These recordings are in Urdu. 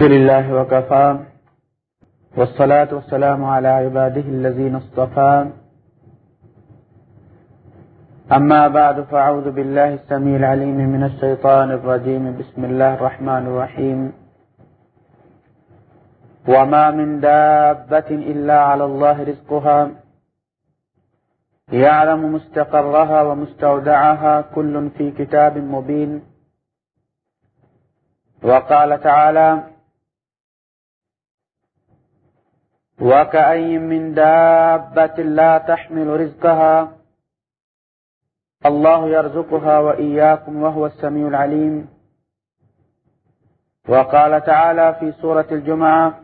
الحمد لله وكفى، والصلاة والسلام على عباده الذين اصطفى. أما بعد، فأعوذ بالله السميع العليم من الشيطان الرجيم. بسم الله الرحمن الرحيم. وما من دابة إلا على الله رزقها. يعلم مستقرها ومستودعها. كل في كتاب مبين. وقال تعالى وكأي من دابة لا تحمل رزقها الله يرزقها وإياكم وهو السميع العليم وقال تعالى في سورة الجمعة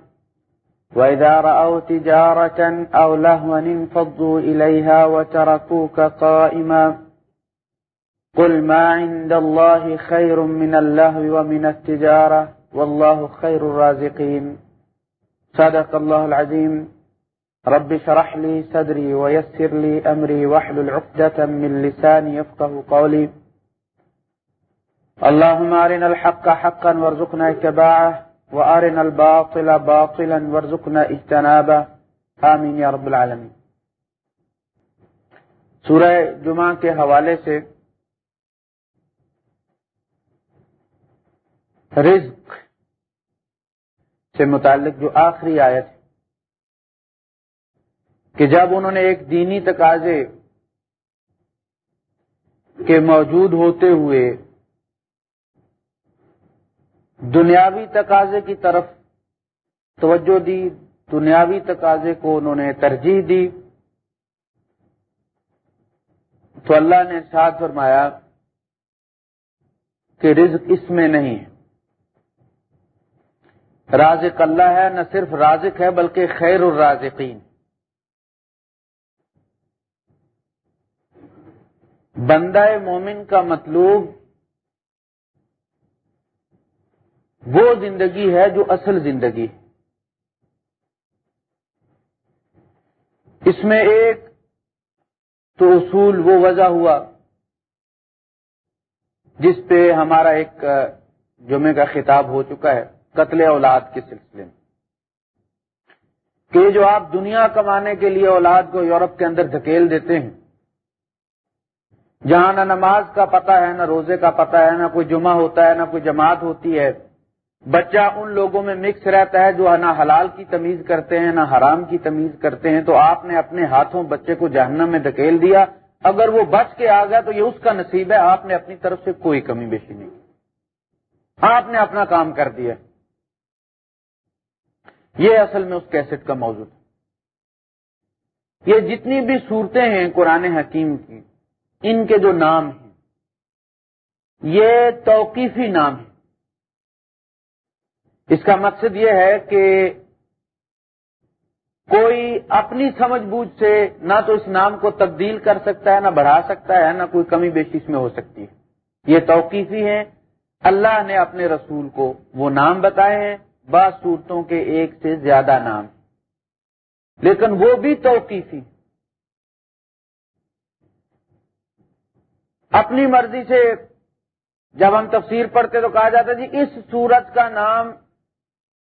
وإذا رأوا تجارة أو لهوا انفضوا إليها وتركوك قائما قل ما عند الله خير من اللهو ومن التجارة والله خير الرازقين صدق الله العظيم رب شرح لي صدري ويسر لي أمري وحل العقدة من لساني يفقه قولي اللهم أرنا الحق حقا وارزقنا اتباعه وأرنا الباطل باطلا وارزقنا اجتنابه آمين يا رب العالمين سورہ جمعہ کے حوالے سے رزق سے متعلق جو آخری آیت کہ جب انہوں نے ایک دینی تقاضے کے موجود ہوتے ہوئے دنیاوی تقاضے کی طرف توجہ دی، دنیاوی تقاضے کو انہوں نے ترجیح دی، تو اللہ نے ساتھ فرمایا کہ رزق اس میں نہیں ہے۔ رازق اللہ ہے، نہ صرف رازق ہے بلکہ خیر الرازقین۔ بندہ مومن کا مطلوب وہ زندگی ہے جو اصل زندگی۔ اس میں ایک تو اصول وہ وضع ہوا جس پہ ہمارا ایک جمعے کا خطاب ہو چکا ہے۔ قتل اولاد کے سلسلے میں۔ کہ جو آپ دنیا کمانے کے لیے اولاد کو یورپ کے اندر دھکیل دیتے ہیں، جہاں نہ نماز کا پتہ ہے، نہ روزے کا پتہ ہے، نہ کوئی جمعہ ہوتا ہے، نہ کوئی جماعت ہوتی ہے۔ بچہ ان لوگوں میں مکس رہتا ہے جو نہ حلال کی تمیز کرتے ہیں، نہ حرام کی تمیز کرتے ہیں۔ تو آپ نے اپنے ہاتھوں بچے کو جہنم میں دھکیل دیا۔ اگر وہ بچ کے آ گیا تو یہ اس کا نصیب ہے، آپ نے اپنی طرف سے کوئی کمی بیشی نہیں آپ نے اپنا کام کر دیا۔ یہ اصل میں اس کیسٹ کا موضوع ہے یہ جتنی بھی صورتیں ہیں قرآن حکیم کی، ان کے جو نام ہیں، یہ توقیفی نام ہے اس کا مقصد یہ ہے کہ کوئی اپنی سمجھ بوجھ سے نہ تو اس نام کو تبدیل کر سکتا ہے، نہ بڑھا سکتا ہے، نہ کوئی کمی بیشی اس میں ہو سکتی ہے۔ یہ توقیفی ہیں۔ اللہ نے اپنے رسول کو وہ نام بتائے ہیں۔ بعض صورتوں کے ایک سے زیادہ نام۔ لیکن وہ بھی توقیفی اپنی مرضی سے جب ہم تفسیر پڑھتے تو کہا جاتا جی اس سورت کا نام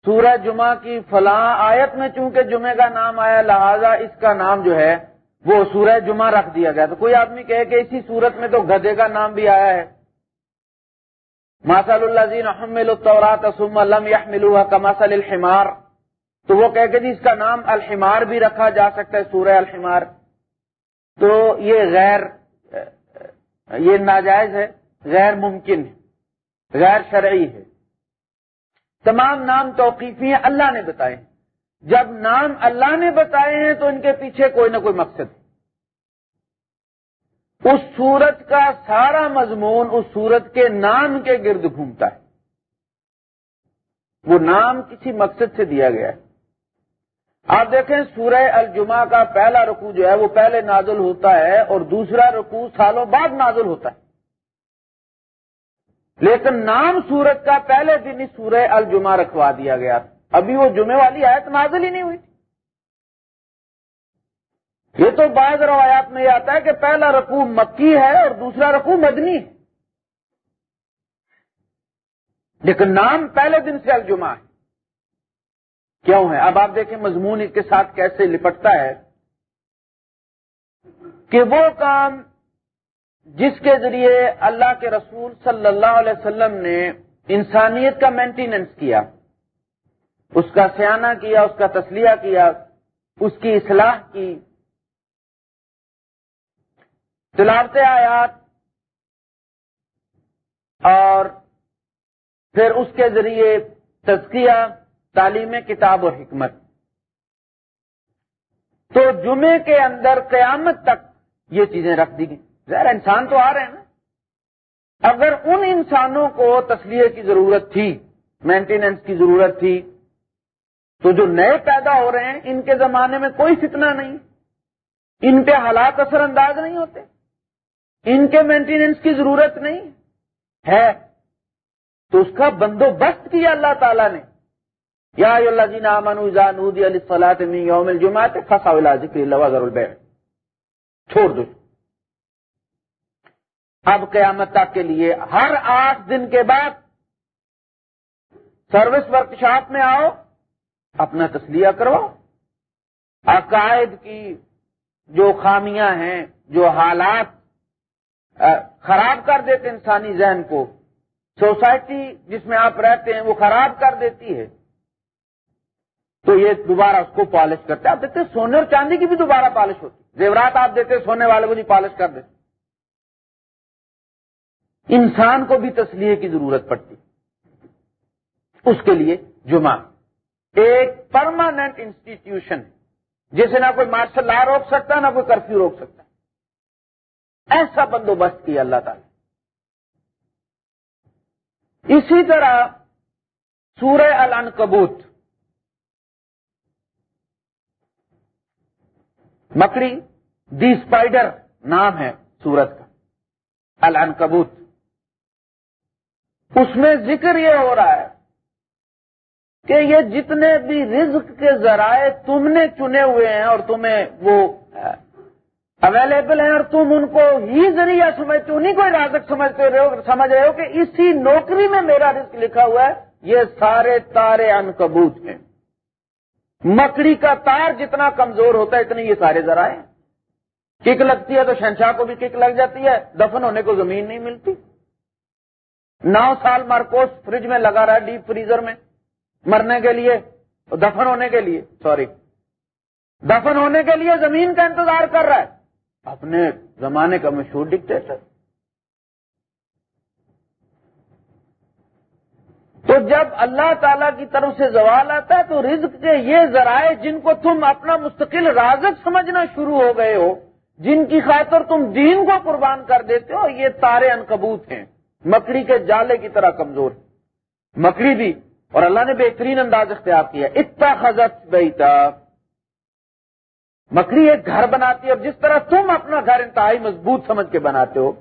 سورج جمعہ کی فلاں آیت میں چونکہ جمعے کا نام آیا، لہذا اس کا نام جو ہے وہ سورج جمعہ رکھ دیا گیا۔ تو کوئی آدمی کہے کہ اسی سورت میں تو گدے کا نام بھی آیا ہے۔ ماسل اللہ زین احمل الطورات ثم لم يحملوها كمثل الحمار تو وہ کہہ کہ جی اس کا نام الحمار بھی رکھا جا سکتا ہے، سورہ الحمار۔ تو یہ غیر، یہ ناجائز ہے، غیر ممکن ہے، غیر شرعی ہے۔ تمام نام توقیفی ہیں، اللہ نے بتائے جب نام اللہ نے بتائے ہیں تو ان کے پیچھے کوئی نہ کوئی مقصد ہے۔ اس سورت کا سارا مضمون اس سورت کے نام کے گرد گھومتا ہے۔ وہ نام کسی مقصد سے دیا گیا ہے۔ آپ دیکھیں سورہ الجمہ کا پہلا رکوع جو ہے وہ پہلے نازل ہوتا ہے اور دوسرا رکوع سالوں بعد نازل ہوتا ہے۔ لیکن نام سورت کا پہلے دن ہی سورہ الجمہ رکھوا دیا گیا۔ ابھی وہ جمعے والی آیت نازل ہی نہیں ہوئی تھی۔ یہ تو بعض روایات میں یہ آتا ہے کہ پہلا رقو مکی ہے اور دوسرا رقو مدنی ہے۔ لیکن نام پہلے دن سے الجمہ ہے۔ کیوں ہے؟ اب آپ دیکھیں مضمون اس کے ساتھ کیسے لپٹتا ہے۔ کہ وہ کام جس کے ذریعے اللہ کے رسول صلی اللہ علیہ وسلم نے انسانیت کا مینٹیننس کیا، اس کا سیانہ کیا، اس کا تسلیہ کیا، اس کی اصلاح کی تلاوت آیات اور پھر اس کے ذریعے تزکیہ، تعلیم کتاب اور حکمت۔ تو جمعے کے اندر قیامت تک یہ چیزیں رکھ دی گئی ظاہر انسان تو آ رہے ہیں نا۔ اگر ان انسانوں کو تصویر کی ضرورت تھی، مینٹیننس کی ضرورت تھی، تو جو نئے پیدا ہو رہے ہیں، ان کے زمانے میں کوئی فتنہ نہیں۔ ان پہ حالات اثر انداز نہیں ہوتے۔ ان کے مینٹیننس کی ضرورت نہیں ہے۔ تو اس کا بندوبست کیا اللہ تعالیٰ نے۔ یا اللہ جی نامن علی علی یوم الجماعت فسا ذکر اللہ ضرور چھوڑ دو۔ اب قیامت تک کے لیے ہر آٹھ دن کے بعد سروس ورک شاپ میں آؤ، اپنا تسلیہ کرو عقائد کی جو خامیاں ہیں، جو حالات خراب کر دیتے انسانی ذہن کو۔ سوسائٹی جس میں آپ رہتے ہیں وہ خراب کر دیتی ہے۔ تو یہ دوبارہ اس کو پالش کرتے آپ دیکھتے سونے اور چاندی کی بھی دوبارہ پالش ہوتی زیورات آپ دیتے سونے والے کو بھی پالش کر دیتے انسان کو بھی تصلیح کی ضرورت پڑتی اس کے لیے جمعہ۔ ایک پرماننٹ انسٹیٹیوشن جسے نہ کوئی مارشل لا روک سکتا نہ کوئی کرفیو روک سکتا ایسا بندوبست کیا اللہ تعالی اسی طرح سورہ العنکبوت۔ مکڑی دی اسپائڈر نام ہے سورت کا، العنکبوت۔ اس میں ذکر یہ ہو رہا ہے کہ یہ جتنے بھی رزق کے ذرائع تم نے چنے ہوئے ہیں اور تمہیں وہ اویلیبل ہیں اور تم ان کو ہی ذریعہ سمجھتے ہو، نہیں کوئی رازق سمجھتے رہے سمجھ رہے ہو کہ اسی نوکری میں میرا رزق لکھا ہوا ہے، یہ سارے تارے ان کبوت ہیں۔ مکڑی کا تار جتنا کمزور ہوتا ہے اتنی یہ سارے ذرائع ہیں۔ کک لگتی ہے تو شہنشاہ کو بھی کک لگ جاتی ہے، دفن ہونے کو زمین نہیں ملتی۔ نو سال مارکوس فریج میں لگا رہا ہے، ڈیپ فریزر میں۔ مرنے کے لیے، دفن ہونے کے لیے، سوری۔ دفن ہونے کے لیے زمین کا انتظار کر رہا ہے۔ اپنے زمانے کا مشہور ڈکٹیٹر تو جب اللہ تعالی کی طرف سے زوال آتا ہے تو رزق کے یہ ذرائع جن کو تم اپنا مستقل رازق سمجھنا شروع ہو گئے ہو، جن کی خاطر تم دین کو قربان کر دیتے ہو، یہ تارے انکبوت ہیں۔ مکڑی کے جالے کی طرح کمزور۔ مکڑی بھی، اور اللہ نے بہترین انداز اختیار کیا۔ اتنا خزت بیتا۔ مکڑی ایک گھر بناتی ہے اور جس طرح تم اپنا گھر انتہائی مضبوط سمجھ کے بناتے ہو،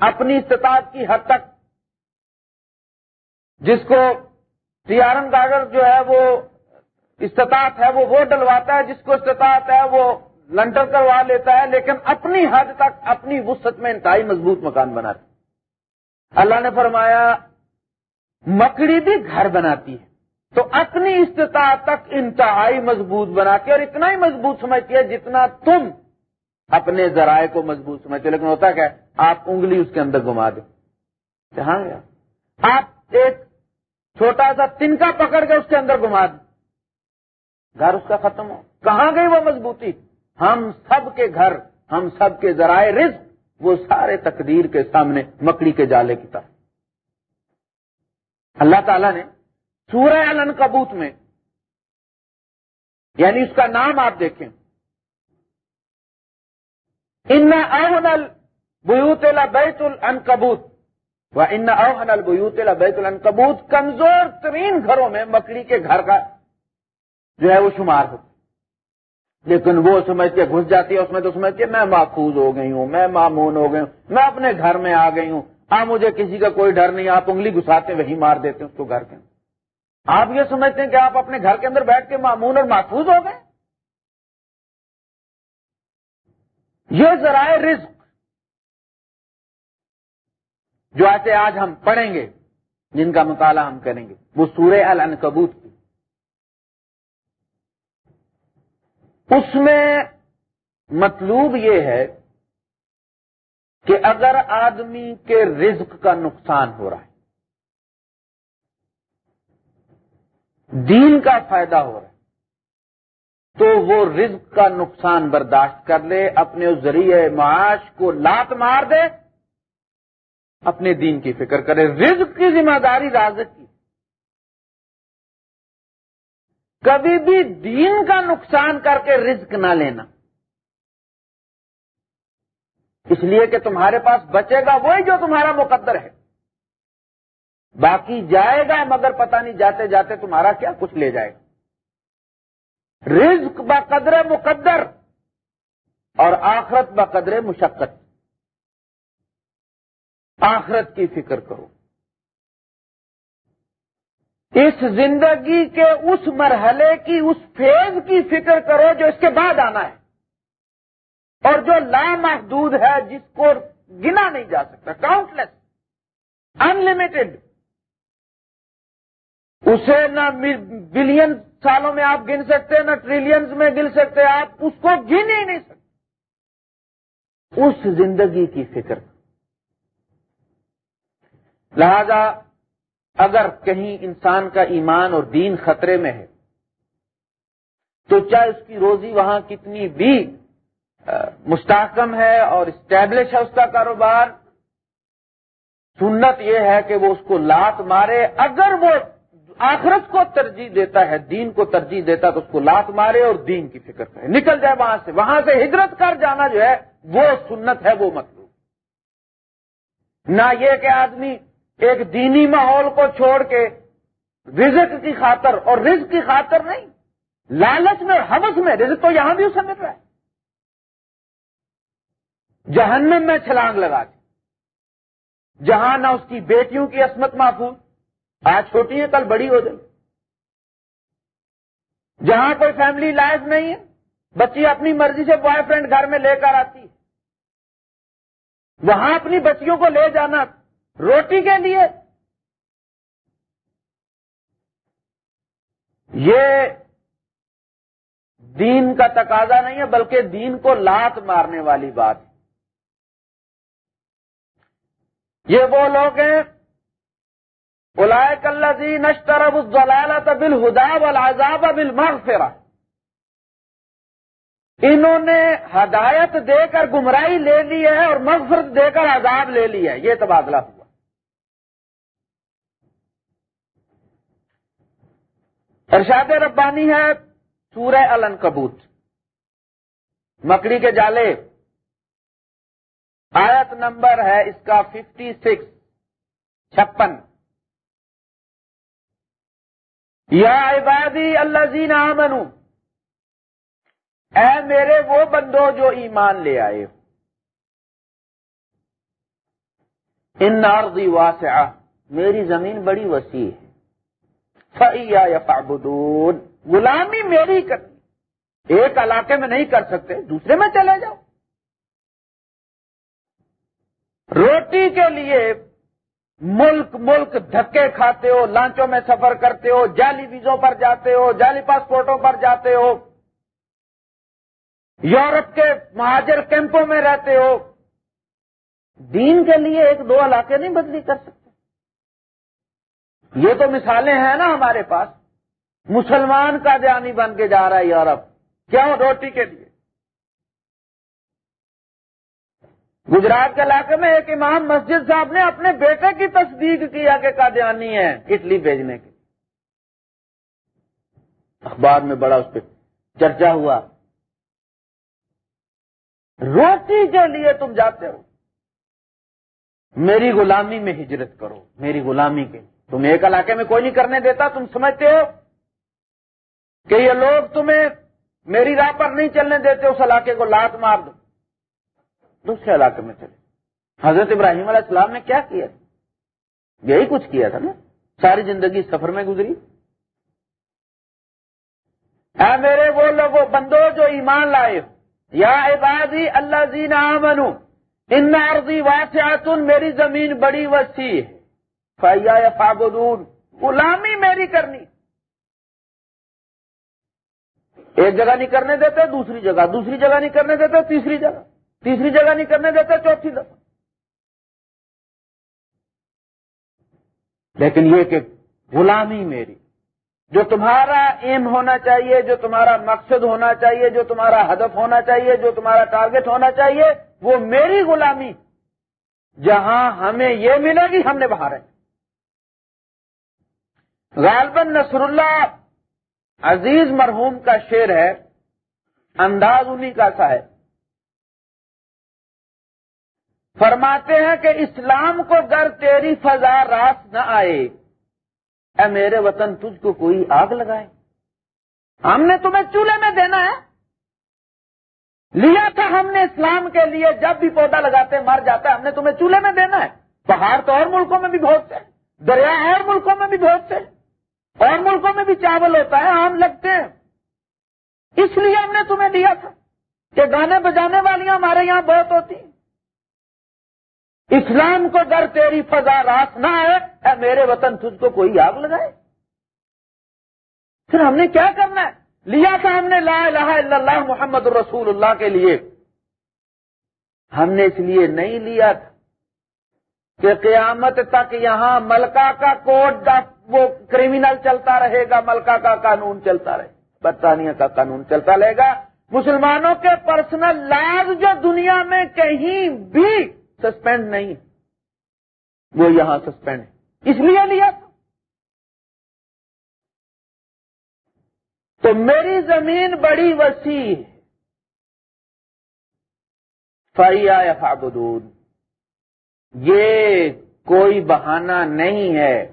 اپنی استطاعت کی حد تک، جس کو سیارن کاغذ جو ہے وہ استطاعت ہے، وہ وہ ڈلواتا ہے، جس کو استطاعت ہے وہ لنٹر کروا لیتا ہے، لیکن اپنی حد تک، اپنی وسط میں انتہائی مضبوط مکان بناتے اللہ نے فرمایا، مکڑی بھی گھر بناتی ہے۔ تو اپنی استطاعت تک انتہائی مضبوط بناتی ہے اور اتنا ہی مضبوط سمجھتی ہے جتنا تم اپنے ذرائع کو مضبوط سمجھتے ہو۔ لیکن ہوتا کیا آپ انگلی اس کے اندر گما دیں۔ کہاں گیا آپ ایک چھوٹا سا تنکا پکڑ کے اس کے اندر گما دیں۔ گھر اس کا ختم ہو۔ کہاں گئی وہ مضبوطی؟ ہم سب کے گھر، ہم سب کے ذرائع رزق، وہ سارے تقدیر کے سامنے مکڑی کے جالے کی طرح۔ اللہ تعالیٰ نے سورہ الن کبوت میں یعنی اس کا نام آپ دیکھیں۔ ان اوہن البیوت بیت الن کبوت و ان اوہن البیوت بیت الن کبوت کمزور ترین گھروں میں مکڑی کے گھر کا جو ہے وہ شمار ہوتا لیکن وہ سمجھ کے گھس جاتی ہے، اس میں تو سمجھ کے میں محفوظ ہو گئی ہوں، میں معمون ہو گئی ہوں، میں اپنے گھر میں آ گئی ہوں۔ ہاں مجھے کسی کا کوئی ڈر نہیں، آپ انگلی گھساتے وہی مار دیتے اس کو گھر کے۔ اندر آپ یہ سمجھتے ہیں کہ آپ اپنے گھر کے اندر بیٹھ کے معمون اور محفوظ ہو گئے؟ یہ ذرائع رزق جو ایسے آج ہم پڑھیں گے، جن کا مطالعہ ہم کریں گے۔ وہ سورہ العنکبوت کی۔ اس میں مطلوب یہ ہے کہ اگر آدمی کے رزق کا نقصان ہو رہا ہے دین کا فائدہ ہو رہا ہے، تو وہ رزق کا نقصان برداشت کر لے، اپنے ذریعے معاش کو لات مار دے، اپنے دین کی فکر کرے، رزق کی ذمہ داری رازق کی۔ کبھی بھی دین کا نقصان کر کے رزق نہ لینا۔ اس لیے کہ تمہارے پاس بچے گا، وہی جو تمہارا مقدر ہے۔ باقی جائے گا مگر پتہ نہیں جاتے جاتے تمہارا کیا کچھ لے جائے گا۔ رزق بقدر مقدر اور آخرت بقدر مشقت۔ آخرت کی فکر کرو۔ اس زندگی کے اس مرحلے کی، اس فیز کی فکر کرو جو اس کے بعد آنا ہے۔ اور جو لامحدود ہے، جس کو گنا نہیں جا سکتا۔ کاؤنٹ لیس انلمیٹڈ اسے نہ بلین سالوں میں آپ گن سکتے، نہ ٹریلینز میں گن سکتے، آپ اس کو گن ہی نہیں سکتے۔ اس زندگی کی فکر۔ لہذا اگر کہیں انسان کا ایمان اور دین خطرے میں ہے، تو چاہے اس کی روزی وہاں کتنی بھی مستحکم ہے اور اسٹیبلش ہے اس کا کاروبار، سنت یہ ہے کہ وہ اس کو لات مارے، اگر وہ آخرت کو ترجیح دیتا ہے، دین کو ترجیح دیتا ہے تو اس کو لات مارے اور دین کی فکر کرے۔ نکل جائے وہاں سے۔ وہاں سے ہجرت کر جانا جو ہے، وہ سنت ہے، وہ مطلوب۔ نہ یہ کہ آدمی ایک دینی ماحول کو چھوڑ کے رزق کی خاطر، اور رزق کی خاطر نہیں، لالچ میں اور حوث میں۔ رزق تو یہاں بھی اسے مل رہا ہے۔ جہنم میں چھلانگ لگا کے جہاں نہ اس کی بیٹیوں کی عصمت محفوظ آج چھوٹی ہے کل بڑی ہو جائے جہاں کوئی فیملی لائف نہیں ہے، بچی اپنی مرضی سے بوائے فرینڈ گھر میں لے کر آتی وہاں اپنی بچیوں کو لے جانا، روٹی کے لیے۔ یہ دین کا تقاضا نہیں ہے، بلکہ دین کو لات مارنے والی بات ہے۔ یہ وہ لوگ ہیں بلائے کلزی نشتر بل ہدا والعذاب بالمغفرہ۔ انہوں نے ہدایت دے کر گمراہی لے لی ہے اور مغفرت دے کر عذاب لے لیا ہے، یہ تبادلہ ہوا۔ ارشاد ربانی ہے سورہ الن کبوت مکڑی کے جالے۔ آیت نمبر ہے اس کا ففٹی سکس، چھپن۔ یا عبادی اللہ زین آمنو، اے میرے وہ بندو جو ایمان لے آئے ان نارضی واسعہ، میری زمین بڑی وسیع ہے۔ فیا یا غلامی میری کرنی ایک علاقے میں نہیں کر سکتے، دوسرے میں چلے جاؤ۔ روٹی کے لیے ملک ملک دھکے کھاتے ہو، لانچوں میں سفر کرتے ہو، جعلی ویزوں پر جاتے ہو، جعلی پاسپورٹوں پر جاتے ہو، یورپ کے مہاجر کیمپوں میں رہتے ہو، دین کے لیے ایک دو علاقے نہیں بدلی کر سکتے۔ یہ تو مثالیں ہیں نا ہمارے پاس۔ مسلمان کا جانی بن کے جا رہا ہے یورپ۔ کیوں روٹی کے لیے؟ گجرات کے علاقے میں ایک امام مسجد صاحب نے اپنے بیٹے کی تصدیق کیا کہ قادیانی ہے اٹلی بھیجنے کی اخبار میں بڑا اس پہ چرچا ہوا۔ روٹی کے لیے تم جاتے ہو۔ میری غلامی میں ہجرت کرو، میری غلامی کے۔ تم ایک علاقے میں کوئی نہیں کرنے دیتا، تم سمجھتے ہو کہ یہ لوگ تمہیں میری راہ پر نہیں چلنے دیتے، اس علاقے کو لات مار دو۔ دوسرے علاقے میں چلے۔ حضرت ابراہیم علیہ السلام نے کیا کیا؟ یہی کچھ کیا تھا نا۔ ساری زندگی سفر میں گزری۔ اے میرے وہ لوگوں، بندو جو ایمان لائے یا عبادی اللہ زین آمنو، ان عرضی واسعتن، میری زمین بڑی وسیع ہے۔ فیا یا فابدون غلامی میری کرنی۔ ایک جگہ نہیں کرنے دیتے، دوسری جگہ دوسری جگہ نہیں کرنے دیتے، تیسری جگہ۔ تیسری جگہ نہیں کرنے دیتے، چوتھی دفعہ۔ لیکن یہ کہ غلامی میری، جو تمہارا ایم ہونا چاہیے، جو تمہارا مقصد ہونا چاہیے، جو تمہارا ہدف ہونا چاہیے، جو تمہارا ٹارگٹ ہونا چاہیے، وہ میری غلامی۔ جہاں ہمیں یہ ملے گی، ہم نے باہر ہے غالباً نصر اللہ عزیز مرحوم کا شعر ہے، انداز انہی کا سا ہے۔ فرماتے ہیں کہ اسلام کو گر تیری فضا راس نہ آئے۔ اے میرے وطن، تجھ کو کوئی آگ لگائے؟ ہم نے تمہیں چولہے میں دینا ہے۔ لیا تھا ہم نے اسلام کے لیے، جب بھی پودا لگاتے مر جاتا ہے، ہم نے تمہیں چولہے میں دینا ہے۔ پہاڑ تو اور ملکوں میں بھی بہت سے دریا اور ملکوں میں بھی بہت سے اور ملکوں میں بھی چاول ہوتا ہے، آم لگتے ہیں۔ اس لیے ہم نے تمہیں دیا تھا کہ گانے بجانے والیاں ہمارے یہاں بہت ہوتی ہیں۔ اسلام کو در تیری فضا راس نہ ہے میرے وطن، تجھ کو کوئی آگ لگائے؟ پھر ہم نے کیا کرنا ہے؟ لیا تھا ہم نے لا الہ الا اللہ محمد الرسول اللہ کے لیے۔ ہم نے اس لیے نہیں لیا تھا کہ قیامت تک یہاں ملکہ کا کوٹ وہ کریمنل چلتا رہے گا، ملکہ کا قانون چلتا رہے برطانیہ کا قانون چلتا رہے گا۔ مسلمانوں کے پرسنل لاز جو دنیا میں کہیں بھی سسپینڈ نہیں۔ وہ یہاں سسپینڈ ہے۔ اس لیے لیا تھا۔ تو میری زمین بڑی وسیع ہے۔ فیا یا یہ کوئی بہانہ نہیں ہے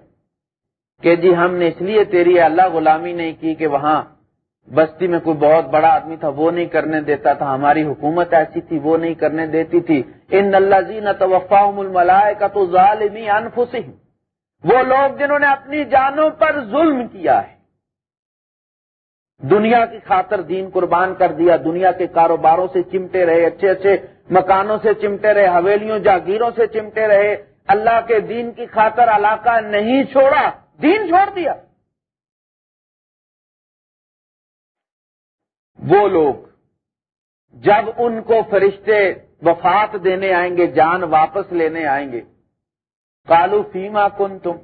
کہ جی ہم نے اس لیے تیری اللہ غلامی نہیں کی کہ وہاں بستی میں کوئی بہت بڑا آدمی تھا، وہ نہیں کرنے دیتا تھا۔ ہماری حکومت ایسی تھی، وہ نہیں کرنے دیتی تھی۔ ان اللہ زین توفا الملائے کا تو ظالمی انفسی وہ لوگ جنہوں نے اپنی جانوں پر ظلم کیا ہے۔ دنیا کی خاطر دین قربان کر دیا، دنیا کے کاروباروں سے چمٹے رہے، اچھے اچھے مکانوں سے چمٹے رہے، حویلیوں، جاگیروں سے چمٹے رہے۔ اللہ کے دین کی خاطر علاقہ نہیں چھوڑا، دین چھوڑ دیا۔ وہ لوگ جب ان کو فرشتے وفات دینے آئیں گے، جان واپس لینے آئیں گے کالو فیما کن تم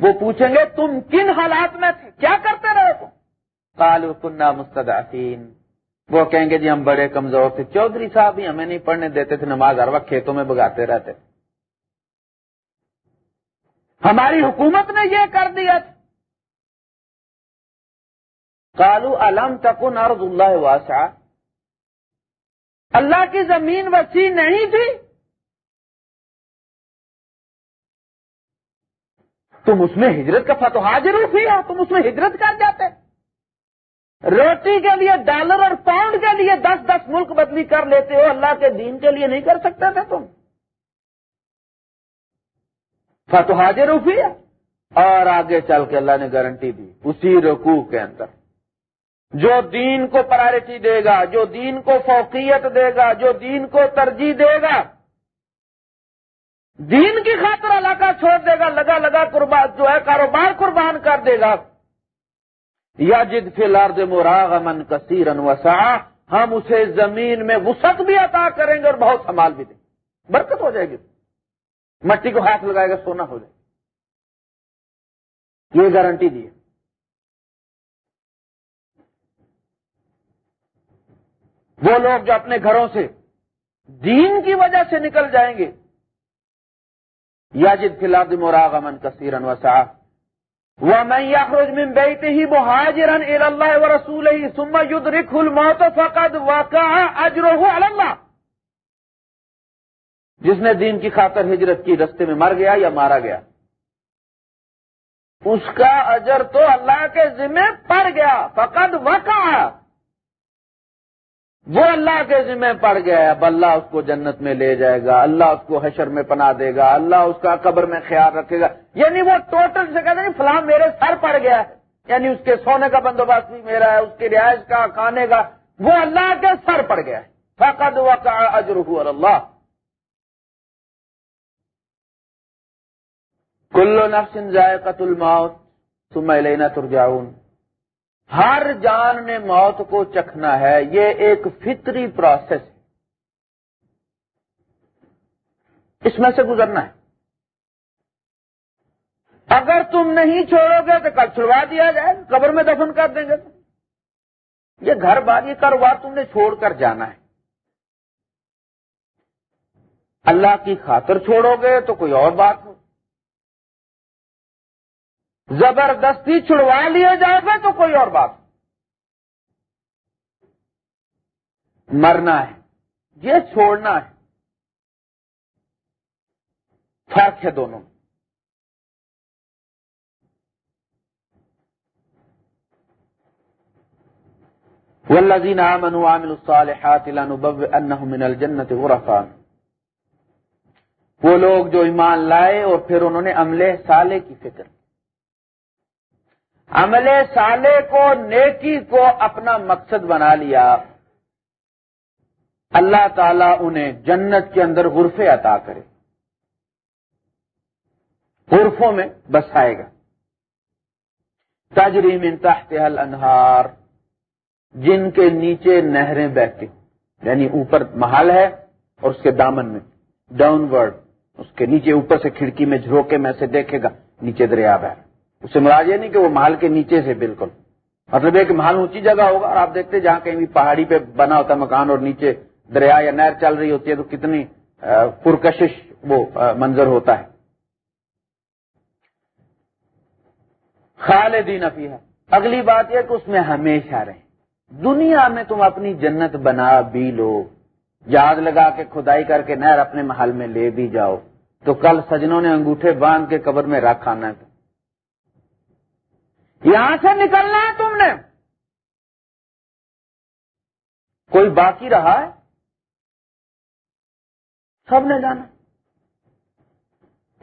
وہ پوچھیں گے، تم کن حالات میں تھے؟ کیا کرتے رہے تم؟ کالو کنہ مستدافین وہ کہیں گے جی ہم بڑے کمزور تھے۔ چودھری صاحب ہی ہمیں نہیں پڑھنے دیتے تھے، نماز ہر وقت کھیتوں میں بگاتے رہتے۔ ہماری حکومت نے یہ کر دیا تھا۔ کالو علم تکن ارض اللہ واسع اللہ کی زمین وسیع نہیں تھی؟ تم اس میں ہجرت کا فتح حاضر ہوئی تم اس میں ہجرت کر جاتے۔ روٹی کے لیے ڈالر اور پاؤنڈ کے لیے دس دس ملک بدلی کر لیتے ہو، اللہ کے دین کے لیے نہیں کر سکتے تھے تم۔ فتح حاضر اور آگے چل کے اللہ نے گارنٹی دی، اسی رکوع کے اندر۔ جو دین کو پرائرٹی دے گا، جو دین کو فوقیت دے گا، جو دین کو ترجیح دے گا، دین کی خاطر علاقہ چھوڑ دے گا، لگا لگا قربان جو ہے کاروبار قربان کر دے گا۔ یا جد فی الارض مراغ من کثیر وسا ہم اسے زمین میں وسعت بھی عطا کریں گے اور بہت سنبھال بھی دیں گے۔ برکت ہو جائے گی۔ مٹی کو ہاتھ لگائے گا، سونا ہو جائے گا۔ یہ گارنٹی دی ہے۔ وہ لوگ جو اپنے گھروں سے دین کی وجہ سے نکل جائیں گے۔ یاجد فلاد مراغ من کثیر وسا وہ میں یخروج من بیتے ہی وہ حاجرن اللہ و رسول ہی سما ید رکھ الموت فقد واقع اجرو اللہ۔ جس نے دین کی خاطر ہجرت کی، رستے میں مر گیا یا مارا گیا؟ اس کا اجر تو اللہ کے ذمہ پڑ گیا۔ فقد وقع۔ وہ اللہ کے ذمہ پڑ گیا ہے، اب اللہ اس کو جنت میں لے جائے گا، اللہ اس کو حشر میں پنا دے گا، اللہ اس کا قبر میں خیال رکھے گا۔ یعنی وہ ٹوٹل سے کہتے ہیں فلاں میرے سر پڑ گیا ہے۔ یعنی اس کے سونے کا بندوبست بھی میرا ہے، اس کی رہائش کا، کھانے کا، وہ اللہ کے سر پڑ گیا ہے۔ فقد وقع اجرہ اللہ کلو نفس ذائقت الموت ثم الینا ترجعون۔ ہر جان نے موت کو چکھنا ہے، یہ ایک فطری پروسیس ہے۔ اس میں سے گزرنا ہے۔ اگر تم نہیں چھوڑو گے تو کل چھڑوا دیا جائے، قبر میں دفن کر دیں گے۔ یہ گھر بار یہ کاروبار تم نے چھوڑ کر جانا ہے۔ اللہ کی خاطر چھوڑو گے تو کوئی اور بات زبردستی چھڑوا لیا جائے گا تو کوئی اور بات۔ مرنا ہے۔ یہ چھوڑنا ہے۔ فرق ہے دونوں والذین آمنوا وعملوا الصالحات لنبوئنهم من الجنة غرفا۔ وہ لوگ جو ایمان لائے اور پھر انہوں نے عملے سالے کی فکر۔ عمل سالے کو، نیکی کو اپنا مقصد بنا لیا۔ اللہ تعالیٰ انہیں جنت کے اندر غرفے عطا کرے۔ غرفوں میں بسائے گا۔ تجریم تحت الانہار، جن کے نیچے نہریں بہتی۔ یعنی اوپر محل ہے اور اس کے دامن میں۔ ڈاؤن ورڈ اس کے نیچے اوپر سے کھڑکی میں جھروکے میں سے دیکھے گا، نیچے دریا بہ اسے مراد یہ نہیں کہ وہ محل کے نیچے سے بالکل۔ مطلب کہ محل اونچی جگہ ہوگا اور آپ دیکھتے جہاں کہیں بھی پہاڑی پہ بنا ہوتا ہے مکان اور نیچے دریا یا نہر چل رہی ہوتی ہے تو کتنی پرکشش وہ منظر ہوتا ہے۔ خالدین افیہ اگلی بات یہ کہ اس میں ہمیشہ رہیں۔ دنیا میں تم اپنی جنت بنا بھی لو۔ یاد لگا کے کھدائی کر کے نہر اپنے محل میں لے بھی جاؤ۔ تو کل سجنوں نے انگوٹھے باندھ کے قبر میں رکھ آنا ہے۔ یہاں سے نکلنا ہے تم نے۔ کوئی باقی رہا ہے؟ سب نے جانا۔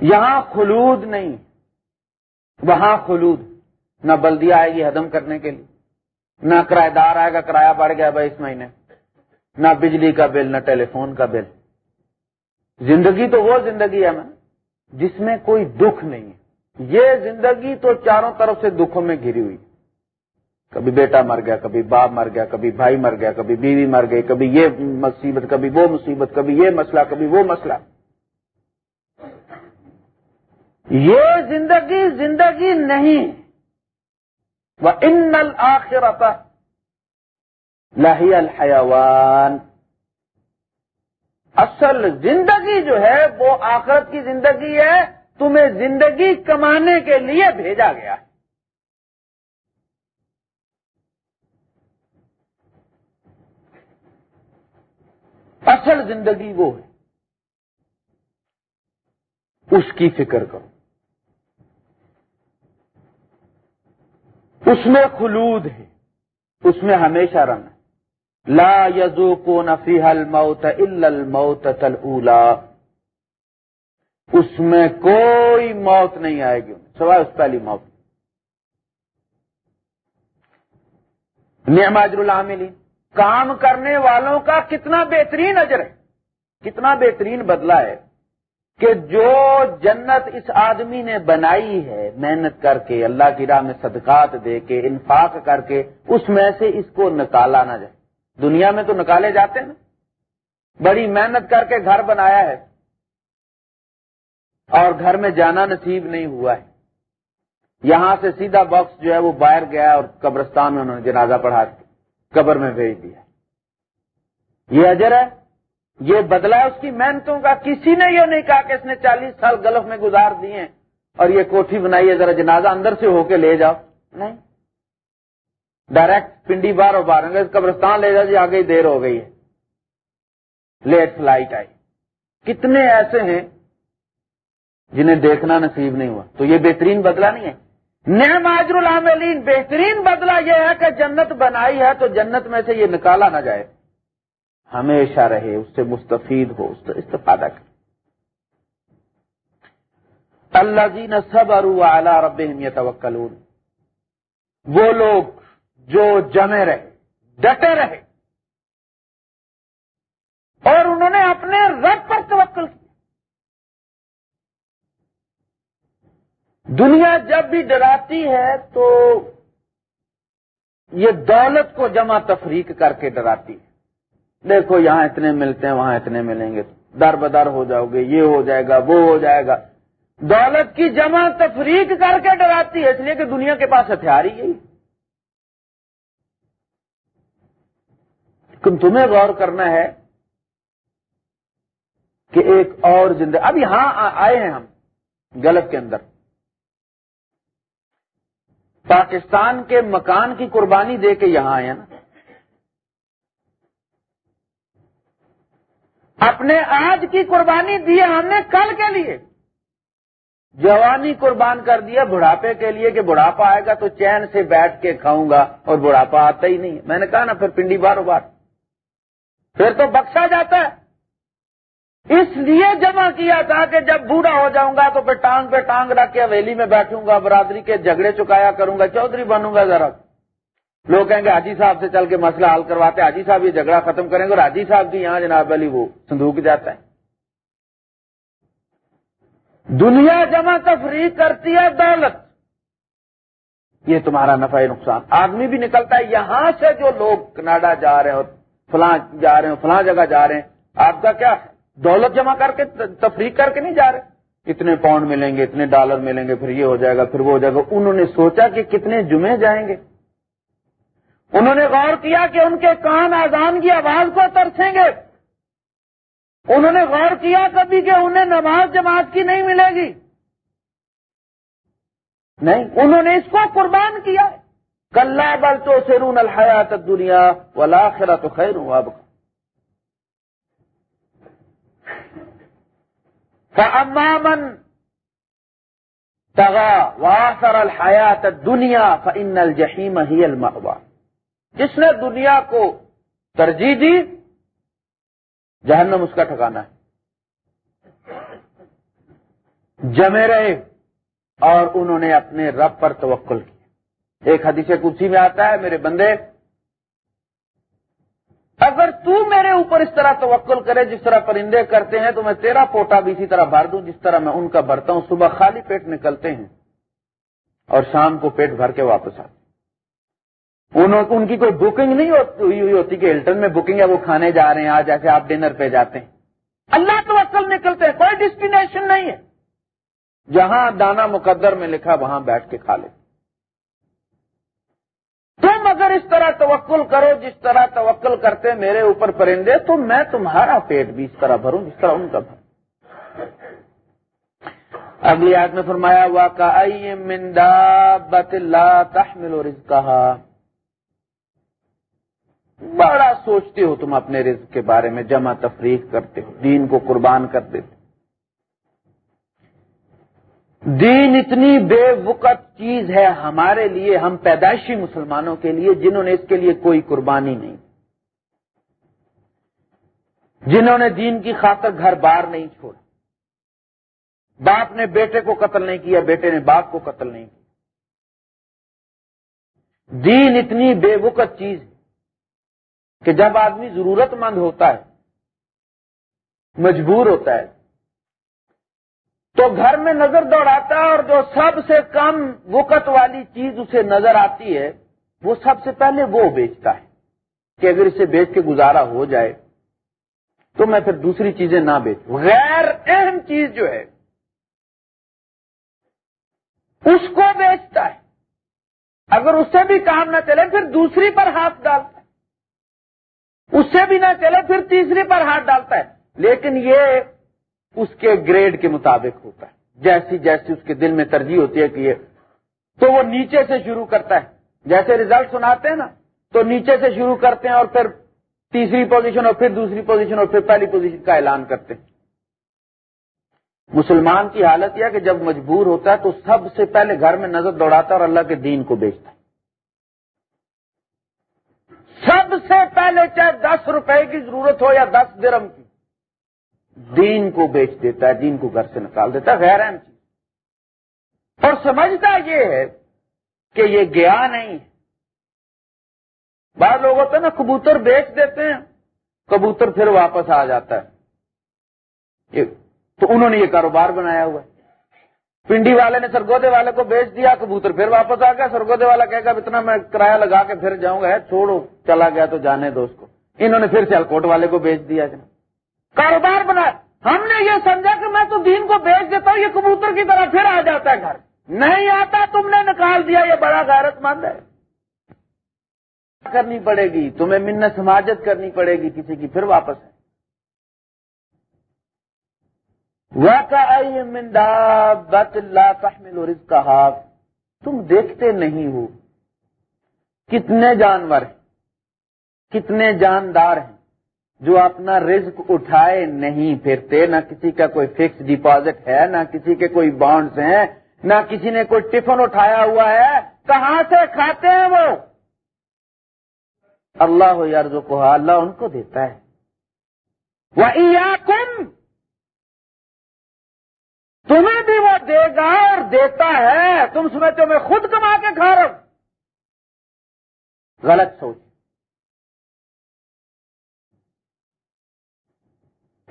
یہاں خلود نہیں۔ وہاں خلود۔ نہ بلدیا آئے گی ہدم کرنے کے لیے۔ نہ کرایہ دار آئے گا، کرایہ بڑھ گیا بھائی اس مہینے۔ نہ بجلی کا بل، نہ ٹیلی فون کا بل۔ زندگی تو وہ زندگی ہے میں جس میں کوئی دکھ نہیں ہے۔ یہ زندگی تو چاروں طرف سے دکھوں میں گھری ہوئی۔ کبھی بیٹا مر گیا، کبھی باپ مر گیا، کبھی بھائی مر گیا، کبھی بیوی مر گئی، کبھی یہ مصیبت، کبھی وہ مصیبت، کبھی یہ مسئلہ، کبھی وہ مسئلہ۔ یہ زندگی زندگی نہیں۔ وہ ان الآخرت لہی الحیوان اصل زندگی جو ہے، وہ آخرت کی زندگی ہے۔ تمہیں زندگی کمانے کے لیے بھیجا گیا ہے۔ اصل زندگی وہ ہے۔ اس کی فکر کرو۔ اس میں خلود ہے۔ اس میں ہمیشہ رنگ۔ لا یزو کو نفی حل موت الموت اولا اس میں کوئی موت نہیں آئے گی، سوائے اس پہلی موت نعم اجر العاملین۔ کام کرنے والوں کا کتنا بہترین اجر ہے، کتنا بہترین بدلہ ہے کہ جو جنت اس آدمی نے بنائی ہے، محنت کر کے، اللہ کی راہ میں صدقات دے کے، انفاق کر کے، اس میں سے اس کو نکالا نہ جائے۔ دنیا میں تو نکالے جاتے ہیں بڑی محنت کر کے گھر بنایا ہے۔ اور گھر میں جانا نصیب نہیں ہوا ہے۔ یہاں سے سیدھا باکس جو ہے وہ باہر گیا اور قبرستان میں انہوں نے جنازہ پڑھا قبر میں بھیج دیا۔ یہ اجر ہے، یہ بدلا ہے اس کی محنتوں کا۔ کسی نے یہ نہیں کہا کہ اس نے چالیس سال گلف میں گزار دیے اور یہ کوٹھی بنائی ہے، ذرا جنازہ اندر سے ہو کے لے جاؤ۔ نہیں۔ ڈائریکٹ پنڈی بار اور بار قبرستان لے جاؤ جی آگے ہی دیر ہو گئی ہے۔ لیٹ فلائٹ آئی۔ کتنے ایسے ہیں جنہیں دیکھنا نصیب نہیں ہوا۔ تو یہ بہترین بدلا نہیں ہے۔ نعم اجر العاملین، بہترین بدلہ یہ ہے کہ جنت بنائی ہے تو جنت میں سے یہ نکالا نہ جائے۔ ہمیشہ رہے، اس سے مستفید ہو، اس سے استفادہ کرے اللہ جی نے سب ارو اعلی رب توکلون وہ لوگ جو جمے رہے، ڈٹے رہے۔ اور انہوں نے اپنے رب پر توکل کیا دنیا جب بھی ڈراتی ہے تو یہ دولت کو جمع تفریق کر کے ڈراتی ہے۔ دیکھو یہاں اتنے ملتے ہیں، وہاں اتنے ملیں گے۔ در بدر ہو جاؤ گے، یہ ہو جائے گا، وہ ہو جائے گا۔ دولت کی جمع تفریق کر کے ڈراتی ہے، اس لیے کہ دنیا کے پاس ہتھیار ہی یہی تمہیں غور کرنا ہے کہ ایک اور زندگی اب یہاں آئے ہیں ہم گلف کے اندر۔ پاکستان کے مکان کی قربانی دے کے یہاں آئے نا اپنے آج کی قربانی دی ہم نے کل کے لیے۔ جوانی قربان کر دیا بڑھاپے کے لیے کہ بڑھاپا آئے گا تو چین سے بیٹھ کے کھاؤں گا اور بڑھاپا آتا ہی نہیں۔ میں نے کہا نا پھر پنڈی بارو بار۔ پھر تو بخشا جاتا ہے۔ اس لیے جمع کیا تھا کہ جب بوڑھا ہو جاؤں گا تو پھر ٹانگ پہ ٹانگ رکھ کے حویلی میں بیٹھوں گا، برادری کے جھگڑے چکایا کروں گا، چودھری بنوں گا ذرا۔ لوگ کہیں گے، حاجی صاحب سے چل کے مسئلہ حل کرواتے حاجی صاحب یہ جھگڑا ختم کریں گے اور حاجی صاحب کی یہاں جناب علی وہ سندوک جاتا ہے۔ دنیا جمع تفریح کرتی ہے دولت۔ یہ تمہارا نفع نقصان۔ آدمی بھی نکلتا ہے، یہاں سے جو لوگ کناڈا جا رہے ہیں اور فلاں جا رہے ہیں فلاں جگہ جا رہے ہیں، آپ کا کیا ہے دولت جمع کر کے تفریح کر کے نہیں جا رہے۔ اتنے پاؤنڈ ملیں گے، اتنے ڈالر ملیں گے، پھر یہ ہو جائے گا، پھر وہ ہو جائے گا۔ انہوں نے سوچا کہ کتنے جمعے جائیں گے۔ انہوں نے غور کیا کہ ان کے کان آزان کی آواز کو ترسیں گے۔ انہوں نے غور کیا کبھی کہ انہیں نماز جماعت کی نہیں ملے گی۔ نہیں، انہوں نے اس کو قربان کیا۔ کل بل تو سیرون الحیات دنیا والا تو خیر ہوں اب فمامن تغا واسر الحیات دنیا فن الجحیم ہی المحبا جس نے دنیا کو ترجیح دی، جہنم اس کا ٹھکانا ہے۔ جمے رہے اور انہوں نے اپنے رب پر توکل کیا ایک حدیث کسی میں آتا ہے، میرے بندے اگر تو میرے اوپر اس طرح توکل کرے، جس طرح پرندے کرتے ہیں، تو میں تیرا پوٹا بھی اسی طرح بھر دوں، جس طرح میں ان کا بھرتا ہوں۔ صبح خالی پیٹ نکلتے ہیں اور شام کو پیٹ بھر کے واپس آتے ان کی کوئی بکنگ نہیں ہوئی ہوئی ہوتی کہ ہلٹن میں بکنگ ہے، وہ کھانے جا رہے ہیں، آج جیسے آپ ڈنر پہ جاتے ہیں۔ اللہ تو اصل نکلتے ہیں، کوئی ڈسٹینیشن نہیں ہے۔ جہاں دانا مقدر میں لکھا، وہاں بیٹھ کے کھا لے۔ تم اگر اس طرح توکل کرو جس طرح توکل کرتے میرے اوپر پرندے، تو میں تمہارا پیٹ بھی اس طرح بھروں، جس طرح ان کا بھروں۔ اگلی آج میں فرمایا ہوا کا مندا بت اللہ تحمل اور کہا بڑا سوچتے ہو تم اپنے رزق کے بارے میں، جمع تفریق کرتے ہو، دین کو قربان کر دیتے دین اتنی بے وقت چیز ہے ہمارے لیے، ہم پیدائشی مسلمانوں کے لیے، جنہوں نے اس کے لیے کوئی قربانی نہیں۔ جنہوں نے دین کی خاطر گھر بار نہیں چھوڑا۔ باپ نے بیٹے کو قتل نہیں کیا، بیٹے نے باپ کو قتل نہیں کیا۔ دین اتنی بے وقت چیز ہے کہ جب آدمی ضرورت مند ہوتا ہے، مجبور ہوتا ہے تو گھر میں نظر دوڑاتا ہے اور جو سب سے کم وقت والی چیز اسے نظر آتی ہے، وہ سب سے پہلے وہ بیچتا ہے کہ اگر اسے بیچ کے گزارا ہو جائے تو میں پھر دوسری چیزیں نہ بیچوں۔ غیر اہم چیز جو ہے، اس کو بیچتا ہے۔ اگر اس سے بھی کام نہ چلے، پھر دوسری پر ہاتھ ڈالتا ہے۔ اس سے بھی نہ چلے، پھر تیسری پر ہاتھ ڈالتا ہے۔ لیکن یہ اس کے گریڈ کے مطابق ہوتا ہے۔ جیسی جیسی اس کے دل میں ترجیح ہوتی ہے کہ یہ تو وہ نیچے سے شروع کرتا ہے۔ جیسے ریزلٹ سناتے ہیں نا، تو نیچے سے شروع کرتے ہیں اور پھر تیسری پوزیشن اور پھر دوسری پوزیشن اور پھر پہلی پوزیشن کا اعلان کرتے ہیں۔ مسلمان کی حالت یہ کہ جب مجبور ہوتا ہے تو سب سے پہلے گھر میں نظر دوڑاتا ہے اور اللہ کے دین کو بیچتا ہے۔ سب سے پہلے چاہے دس روپے کی ضرورت ہو یا دس درم کی۔ دین کو بیچ دیتا ہے، دین کو گھر سے نکال دیتا ہے، غیر اہم چیز۔ اور سمجھتا یہ ہے کہ یہ گیا نہیں۔ بعض لوگ ہوتے ہیں نا، کبوتر بیچ دیتے ہیں، کبوتر پھر واپس آ جاتا ہے۔ تو انہوں نے یہ کاروبار بنایا ہوا ہے۔ پنڈی والے نے سرگودے والے کو بیچ دیا، کبوتر پھر واپس آ گیا۔ سرگودے والا کہے گا اتنا میں کرایہ لگا کے پھر جاؤں گا چھوڑو، چلا گیا تو جانے دو اس کو۔ انہوں نے پھر سیالکوٹ والے کو بیچ دیا۔ جناب کاروبار بنا۔ ہم نے یہ سمجھا کہ میں تو دین کو بیچ دیتا ہوں، یہ کبوتر کی طرح پھر آ جاتا ہے گھر۔ نہیں آتا تم نے نکال دیا، یہ بڑا غیرت مند ہے۔ کرنی پڑے گی، تمہیں منت سماجت کرنی پڑے گی، کسی کی پھر واپس ہے۔ بت تم دیکھتے نہیں ہو۔ کتنے جانور ہیں۔ کتنے جاندار ہیں۔ جو اپنا رزق اٹھائے نہیں پھرتے نہ کسی کا کوئی فکس ڈپازٹ ہے، نہ کسی کے کوئی بانڈز ہیں، نہ کسی نے کوئی ٹفن اٹھایا ہوا ہے، کہاں سے کھاتے ہیں وہ؟ اللہ ہو یار جو کہا اللہ ان کو دیتا ہے۔ کم تمہیں بھی وہ دے گا اور دیتا ہے۔ تم سمجھتے ہو میں خود کما کے کھا رہا ہوں۔ غلط سوچ۔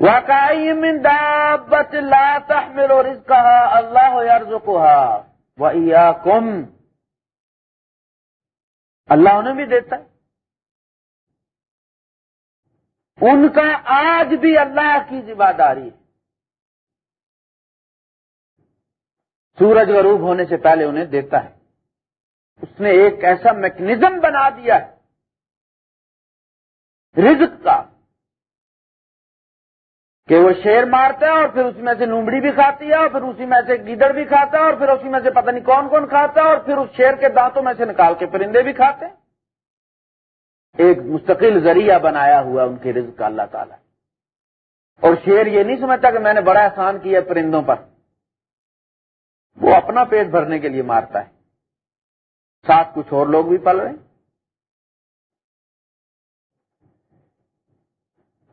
واقعی من دابت لا تحمل رزقها، اللہ يرزقها وإياكم اللہ انہیں بھی دیتا ہے۔ ان کا آج بھی اللہ کی ذمہ داری ہے۔ سورج غروب ہونے سے پہلے انہیں دیتا ہے۔ اس نے ایک ایسا میکنزم بنا دیا ہے۔ رزق کا کہ وہ شیر مارتا ہے اور پھر اس میں سے لومڑی بھی کھاتی ہے اور پھر اسی میں سے گیدڑ بھی کھاتا ہے اور پھر اسی میں سے پتہ نہیں کون کون کھاتا ہے اور پھر اس شیر کے دانتوں میں سے نکال کے پرندے بھی کھاتے ہیں۔ ایک مستقل ذریعہ بنایا ہوا ان کے رزق کا اللہ تعالیٰ۔ اور شیر یہ نہیں سمجھتا کہ میں نے بڑا احسان کیا پرندوں پر۔ وہ اپنا پیٹ بھرنے کے لیے مارتا ہے۔ ساتھ کچھ اور لوگ بھی پل رہے ہیں۔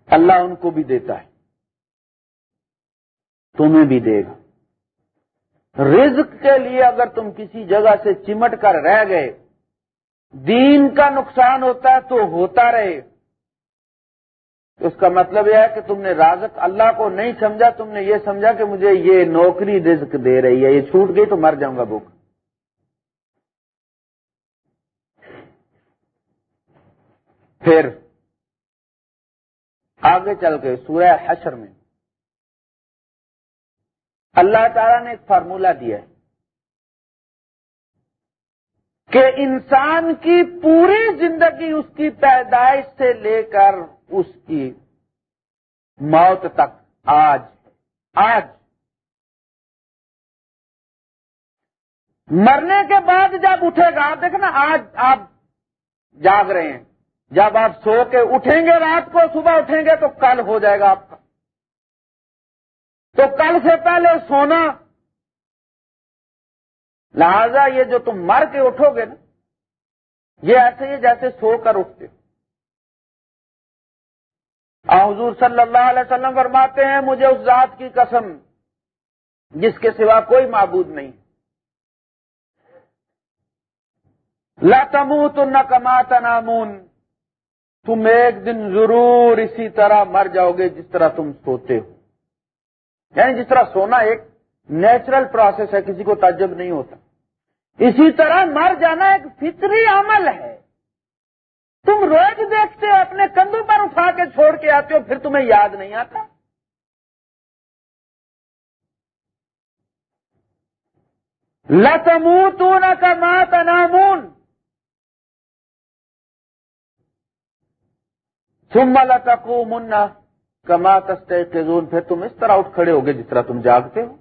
اللہ ان کو بھی دیتا ہے۔ تمہیں بھی دے گا۔ رزق کے لیے اگر تم کسی جگہ سے چمٹ کر رہ گئے، دین کا نقصان ہوتا ہے تو ہوتا رہے۔ اس کا مطلب یہ ہے کہ تم نے رازق اللہ کو نہیں سمجھا، تم نے یہ سمجھا کہ مجھے یہ نوکری رزق دے رہی ہے، یہ چھوٹ گئی تو مر جاؤں گا بک پھر آگے چل کے سورہ حشر میں اللہ تعالیٰ نے ایک فارمولہ دیا ہے کہ انسان کی پوری زندگی اس کی پیدائش سے لے کر اس کی موت تک، آج آج۔ مرنے کے بعد جب اٹھے گا، آپ دیکھنا آج آپ جاگ رہے ہیں۔ جب آپ سو کے اٹھیں گے، رات کو صبح اٹھیں گے تو کل ہو جائے گا آپ کا۔ تو کل سے پہلے سونا۔ لہذا یہ جو تم مر کے اٹھو گے نا، یہ ایسے ہی جیسے سو کر اٹھتے۔ حضور صلی اللہ علیہ وسلم فرماتے ہیں، مجھے اس ذات کی قسم جس کے سوا کوئی معبود نہیں۔ لتمو تو نہ کماتا نامون تم ایک دن ضرور اسی طرح مر جاؤ گے جس طرح تم سوتے ہو۔ یعنی جس طرح سونا ایک نیچرل پروسیس ہے، کسی کو تعجب نہیں ہوتا۔ اسی طرح مر جانا ایک فطری عمل ہے۔ تم روز دیکھتے ہو، اپنے کندھوں پر اٹھا کے چھوڑ کے آتے ہو، پھر تمہیں یاد نہیں آتا۔ لتمو تو نہ کا مات نامون سمل تکو منا کما کستے پھر تم اس طرح اٹھ کھڑے ہوگے جس طرح تم جاگتے ہو۔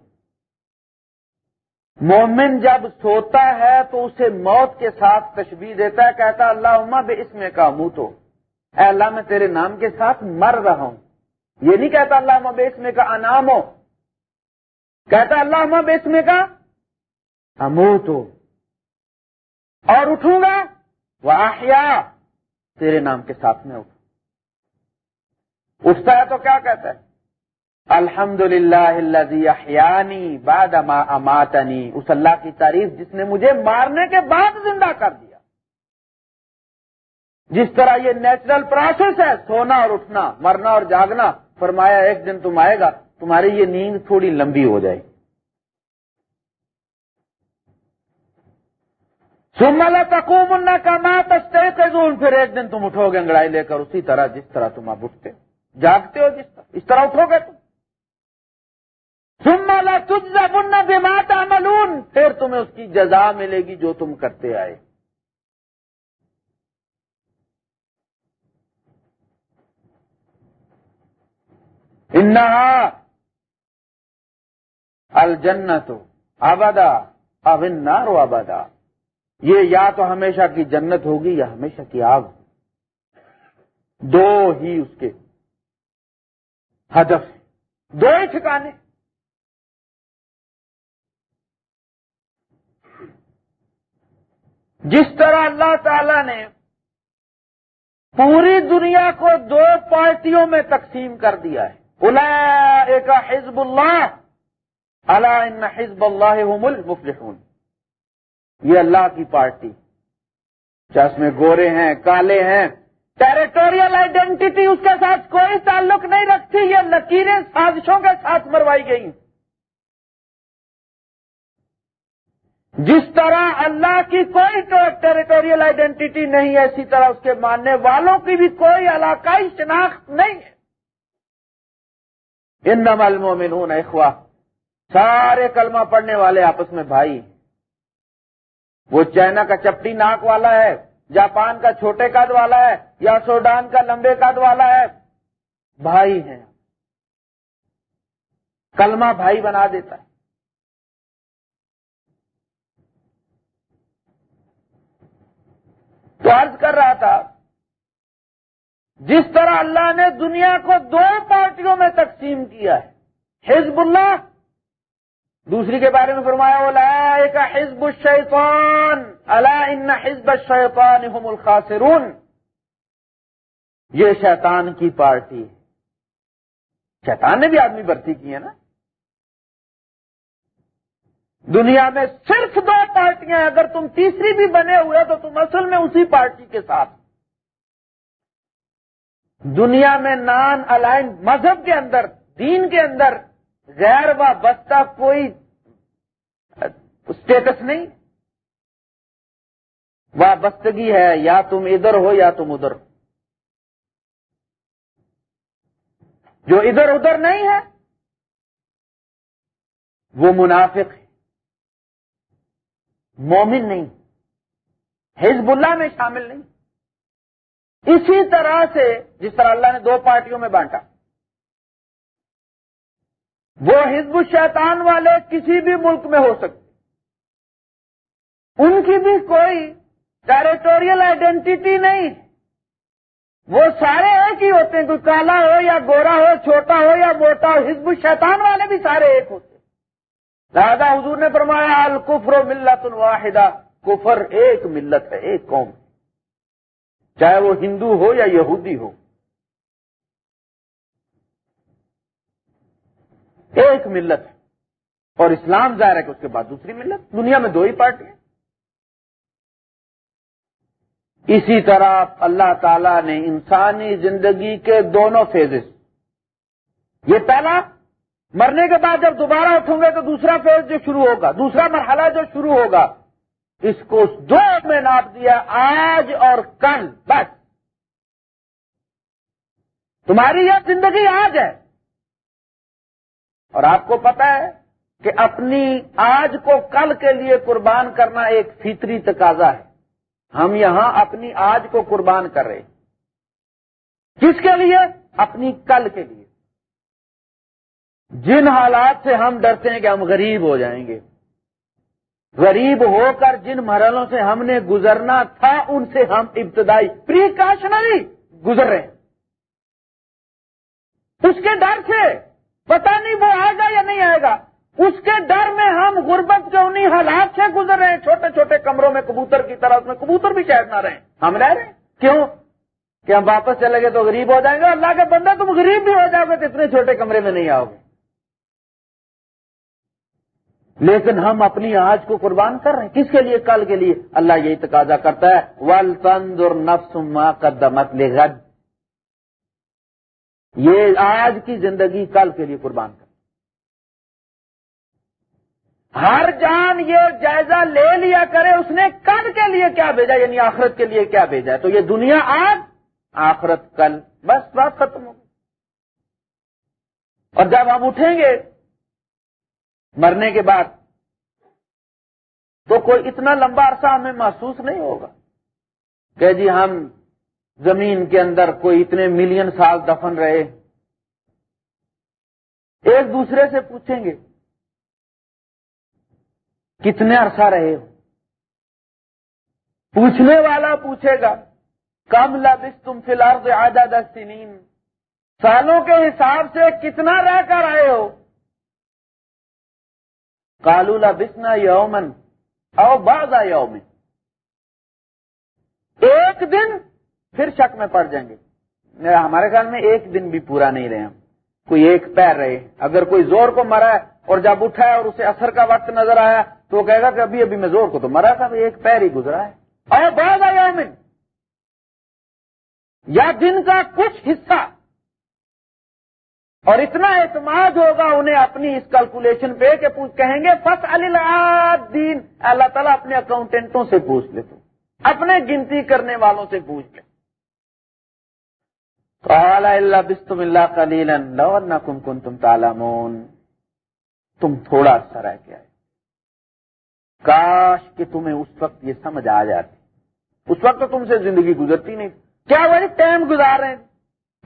مومن جب سوتا ہے تو اسے موت کے ساتھ تشبیح دیتا ہے، کہتا اللہ عما بے اس میں کا منہ تو اے اللہ، میں تیرے نام کے ساتھ مر رہا ہوں۔ یہ نہیں کہتا اللہ عما بے اس میں کا انام ہو۔ کہتا اللہ عما بے اس میں کا امو تو اور اٹھوں گا، وہ تیرے نام کے ساتھ میں اٹھوں۔ اٹھتا ہے تو کیا کہتا ہے؟ الحمد للہ اللہ باد اماتنی۔ اس اللہ کی تعریف جس نے مجھے مارنے کے بعد زندہ کر دیا۔ جس طرح یہ نیچرل پروسیس ہے، سونا اور اٹھنا، مرنا اور جاگنا، فرمایا ایک دن تم آئے گا، تمہاری یہ نیند تھوڑی لمبی ہو جائے سملا تقوم اللہ کا ماں پھر ایک دن تم اٹھو گے، انگڑائی لے کر اسی طرح جس طرح تم آپ اٹھتے۔ جاگتے ہو جس طرح اس طرح اٹھو گے تم۔ سملا تجھ بننا بے ملون پھر تمہیں اس کی جزا ملے گی جو تم کرتے آئے۔ انہا الجنت آبادا اب نارو آبادا یہ یا تو ہمیشہ کی جنت ہوگی یا ہمیشہ کی آگ۔ دو ہی اس کے۔ ہدف، دو ہی ٹھکانے۔ جس طرح اللہ تعالی نے پوری دنیا کو دو پارٹیوں میں تقسیم کر دیا ہے۔ ایک حزب اللہ اللہ ان حزب اللہ المفلحون۔ یہ اللہ کی پارٹی۔ اس میں گورے ہیں، کالے ہیں۔ ٹیریٹوریل آئیڈینٹی اس کے ساتھ کوئی تعلق نہیں رکھتی، یہ لکیریں سازشوں کے ساتھ مروائی گئی جس طرح اللہ کی کوئی ٹیریٹوریل آئیڈینٹی نہیں ہے، اسی طرح اس کے ماننے والوں کی بھی کوئی علاقائی شناخت نہیں ہے۔ ان نمل مومنون اخوا سارے کلمہ پڑھنے والے آپس میں بھائی، وہ چائنا کا چپٹی ناک والا ہے۔ جاپان کا چھوٹے قد والا ہے یا سوڈان کا لمبے قد والا ہے؟ بھائی ہیں۔ کلمہ بھائی بنا دیتا ہے۔ تو عرض کر رہا تھا، جس طرح اللہ نے دنیا کو دو پارٹیوں میں تقسیم کیا ہے، حزب اللہ، دوسری کے بارے میں فرمایا اولا ایک حزب الشیطان اللہ ان حزب الشیطان هم الخاسرون. یہ شیطان کی پارٹی شیطان نے بھی آدمی بھرتی کی ہے نا؟ دنیا میں صرف دو پارٹیاں اگر تم تیسری بھی بنے ہوئے تو تم اصل میں اسی پارٹی کے ساتھ دنیا میں نان الائن مذہب کے اندر، دین کے اندر غیر وابستہ کوئی اسٹیٹس نہیں۔ وابستگی ہے، یا تم ادھر ہو یا تم ادھر۔ جو ادھر ادھر نہیں ہے، وہ منافق ہے۔ مومن نہیں، حزب اللہ میں شامل نہیں۔ اسی طرح سے جس طرح اللہ نے دو پارٹیوں میں بانٹا، وہ حزب الشیطان والے کسی بھی ملک میں ہو سکتے۔ ان کی بھی کوئی ٹیریٹوریل آئیڈینٹی نہیں۔ وہ سارے ایک ہی ہوتے ہیں، کوئی کالا ہو یا گورا ہو، چھوٹا ہو یا موٹا ہو، حزب الشیطان والے بھی سارے ایک ہوتے دادا حضور نے فرمایا، الکفر و ملت الواحدہ کفر ایک ملت ہے، ایک قوم۔ چاہے وہ ہندو ہو یا یہودی ہو۔ ایک ملت۔ ہے اور اسلام ظاہر ہے کہ اس کے بعد دوسری ملت۔ دنیا میں دو ہی پارٹی اسی طرح اللہ تعالی نے انسانی زندگی کے دونوں فیزز یہ پہلا، مرنے کے بعد جب دوبارہ اٹھوں گے تو دوسرا فیز جو شروع ہوگا، دوسرا مرحلہ جو شروع ہوگا، اس کو دو میں ناپ دیا، آج اور کل، بس۔ تمہاری یہ زندگی آج ہے۔ اور آپ کو پتا ہے کہ اپنی آج کو کل کے لیے قربان کرنا ایک فطری تقاضا ہے۔ ہم یہاں اپنی آج کو قربان کر رہے کس کے لیے؟ اپنی کل کے لیے۔ جن حالات سے ہم ڈرتے ہیں کہ ہم غریب ہو جائیں گے۔ غریب ہو کر جن مرحلوں سے ہم نے گزرنا تھا، ان سے ہم ابتدائی پریکاشنری گزر رہے ہیں۔ اس کے ڈر سے پتا نہیں وہ آئے گا یا نہیں آئے گا۔ اس کے ڈر میں ہم غربت کے انہیں حالات سے گزر رہے ہیں، چھوٹے چھوٹے کمروں میں کبوتر کی طرح، اس میں کبوتر بھی شاید نہ رہے ہم رہ رہے ہیں۔ کیوں؟ کہ ہم واپس چلے گئے تو غریب ہو جائیں گے اللہ کے بندے تم غریب بھی ہو جاؤ گے تو اتنے چھوٹے کمرے میں نہیں آؤ گے۔ لیکن ہم اپنی آج کو قربان کر رہے ہیں۔ کس کے لیے؟ کل کے لیے۔ اللہ یہی تقاضا کرتا ہے۔ ول تنظر نفس ما قدمت لغد۔ یہ آج کی زندگی کل کے لیے قربان کر۔ ہر جان یہ جائزہ لے لیا کرے، اس نے کل کے لیے کیا بھیجا؟ یعنی آخرت کے لیے کیا بھیجا ہے؟ تو یہ دنیا آج آخرت کل، بس، بات ختم ہو اور جب ہم اٹھیں گے مرنے کے بعد، تو کوئی اتنا لمبا عرصہ ہمیں محسوس نہیں ہوگا کہ جی ہم زمین کے اندر کوئی اتنے ملین سال دفن رہے۔ ایک دوسرے سے پوچھیں گے کتنے عرصہ رہے ہو؟ پوچھنے والا پوچھے گا، کم لبس تم فی الحال آدھا سنین سالوں کے حساب سے کتنا رہ کر آئے ہو؟ کالو لبسنا یومن او باز یومن ایک دن پھر شک میں پڑ جائیں گے۔ ہمارے خیال میں ایک دن بھی پورا نہیں رہے ہم۔ کوئی ایک پیر رہے۔ اگر کوئی زور کو مرا ہے اور جب اٹھا ہے اور اسے اثر کا وقت نظر آیا تو وہ کہے گا کہ ابھی ابھی میں زور کو تو مرا تھا ایک پیر ہی گزرا ہے۔ بعد آیا یا دن کا کچھ حصہ۔ اور اتنا اعتماد ہوگا انہیں اپنی اس کیلکولیشن پہ کہ کہیں گے فس دین اللہ تعالیٰ اپنے اکاؤنٹینٹوں سے پوچھ لے تو اپنے گنتی کرنے والوں سے پوچھ لے اللہ بستم اللہ کلیل کم کن تم تالامون تم تھوڑا سا رہ کے آئے کاش کہ تمہیں اس وقت یہ سمجھ آ جاتی۔ اس وقت تو تم سے زندگی گزرتی نہیں۔ کیا وہ ٹائم گزار رہے ہیں؟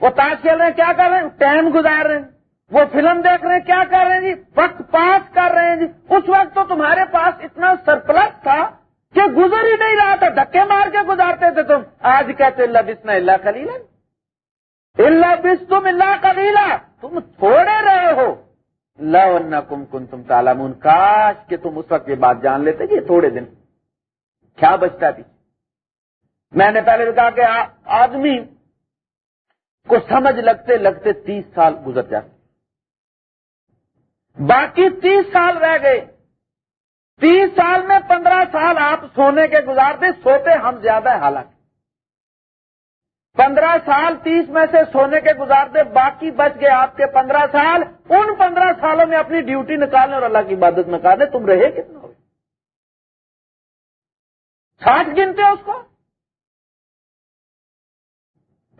وہ تاش کھیل رہے ہیں، کیا کر رہے ہیں؟ ٹائم گزار رہے ہیں۔ وہ فلم دیکھ رہے ہیں، کیا کر رہے ہیں جی؟ وقت پاس کر رہے ہیں جی۔ اس وقت تو تمہارے پاس اتنا سرپلس تھا کہ گزر ہی نہیں رہا تھا۔ دھکے مار کے گزارتے تھے تم۔ آج کہتے اللہ بسنا اللہ کلیل اللہ بس تم اللہ کلیلا تم تھوڑے رہے ہو۔ اللہ کم کن تم تالامون کاش کہ تم اس وقت یہ بات جان لیتے کہ تھوڑے دن۔ کیا بچتا تھی؟ میں نے پہلے کہا کہ آدمی کو سمجھ لگتے لگتے تیس سال گزر جاتے۔ باقی تیس سال رہ گئے۔ تیس سال میں پندرہ سال آپ سونے کے گزارتے سوتے ہم زیادہ ہے حالانکہ۔ پندرہ سال تیس میں سے سونے کے گزارتے باقی بچ گئے آپ کے پندرہ سال۔ ان پندرہ سالوں میں اپنی ڈیوٹی نکالنے اور اللہ کی عبادت نکالنے تم رہے کتنا ہو ساٹھ گنتے اس کو؟